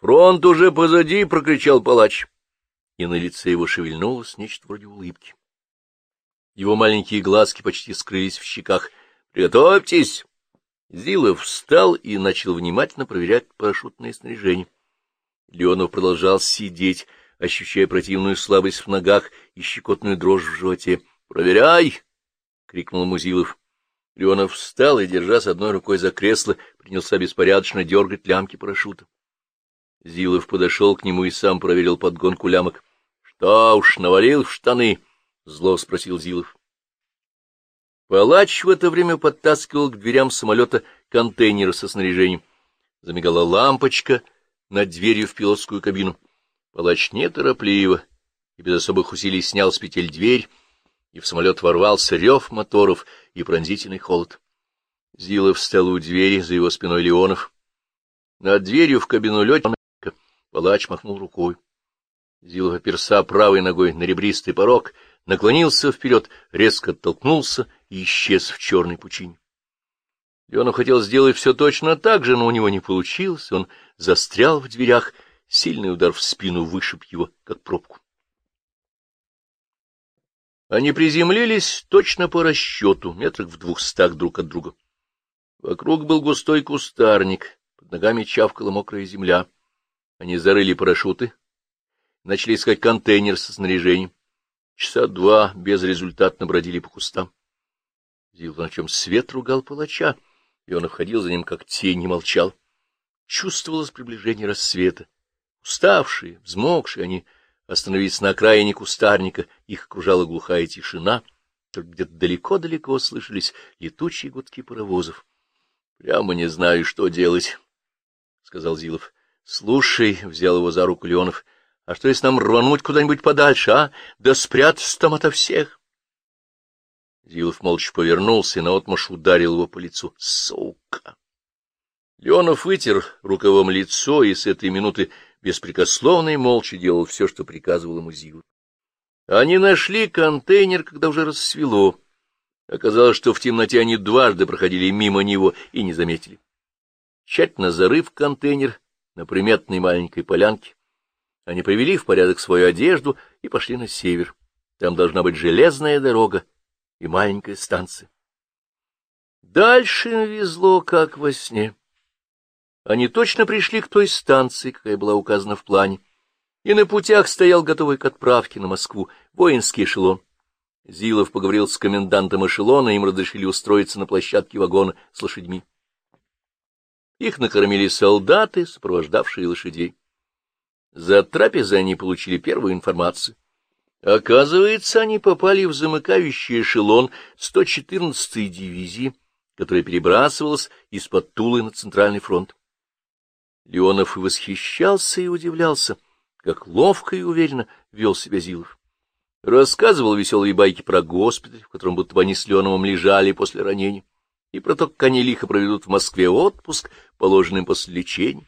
Фронт уже позади, — прокричал палач. И на лице его шевельнулось нечто вроде улыбки. Его маленькие глазки почти скрылись в щеках. — Приготовьтесь! Зилов встал и начал внимательно проверять парашютное снаряжение. Леонов продолжал сидеть, ощущая противную слабость в ногах и щекотную дрожь в животе. «Проверяй!» — крикнул Музилов. Леонов встал и, держась одной рукой за кресло, принялся беспорядочно дергать лямки парашюта. Зилов подошел к нему и сам проверил подгонку лямок. — Что уж, навалил в штаны? — зло спросил Зилов. Палач в это время подтаскивал к дверям самолета контейнер со снаряжением. Замигала лампочка над дверью в пилотскую кабину. Палач неторопливо и без особых усилий снял с петель дверь, и в самолет ворвался рев моторов и пронзительный холод. Зилов встал у двери, за его спиной Леонов. Над дверью в кабину летчика палач махнул рукой. Зилов оперся правой ногой на ребристый порог, наклонился вперед, резко оттолкнулся и исчез в черной пучине. Леонов хотел сделать все точно так же, но у него не получилось, он застрял в дверях, сильный удар в спину вышиб его, как пробку. Они приземлились точно по расчету, метрах в двухстах друг от друга. Вокруг был густой кустарник, под ногами чавкала мокрая земля. Они зарыли парашюты, начали искать контейнер со снаряжением. Часа два безрезультатно бродили по кустам. Зил, на чем свет ругал палача, и он обходил за ним, как тень, и молчал. Чувствовалось приближение рассвета. Уставшие, взмокшие, они остановились на окраине кустарника, их окружала глухая тишина, только где-то далеко-далеко слышались летучие гудки паровозов. — Прямо не знаю, что делать, — сказал Зилов. — Слушай, — взял его за руку Леонов, — а что, если нам рвануть куда-нибудь подальше, а? Да спрятаться там ото всех. Зилов молча повернулся и наотмашь ударил его по лицу. — Сука! Леонов вытер рукавом лицо и с этой минуты беспрекословно и молча делал все, что приказывал ему Зилов. Они нашли контейнер, когда уже рассвело. Оказалось, что в темноте они дважды проходили мимо него и не заметили. Тщательно зарыв контейнер на приметной маленькой полянке, они привели в порядок свою одежду и пошли на север. Там должна быть железная дорога и маленькая станция. Дальше им везло, как во сне. Они точно пришли к той станции, какая была указана в плане, и на путях стоял готовый к отправке на Москву воинский эшелон. Зилов поговорил с комендантом эшелона, им разрешили устроиться на площадке вагона с лошадьми. Их накормили солдаты, сопровождавшие лошадей. За трапезой они получили первую информацию. Оказывается, они попали в замыкающий эшелон 114-й дивизии, которая перебрасывалась из-под Тулы на Центральный фронт. Леонов и восхищался и удивлялся, как ловко и уверенно вел себя Зилов. Рассказывал веселые байки про госпиталь, в котором будто бы они с Леоновым лежали после ранения, и про то, как они лихо проведут в Москве отпуск, положенный после лечения.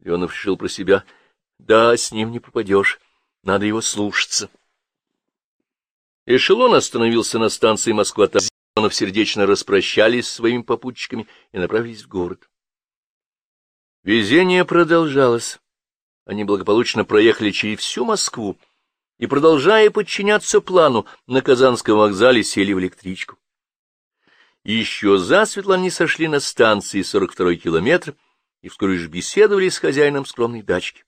Леонов решил про себя, да, с ним не попадешь, надо его слушаться. Эшелон остановился на станции Москва-Тазов, Леонов сердечно распрощались с своими попутчиками и направились в город. Везение продолжалось. Они благополучно проехали через всю Москву и, продолжая подчиняться плану, на Казанском вокзале сели в электричку. Еще засветло они сошли на станции 42-й километр и вскоре же беседовали с хозяином скромной дачки.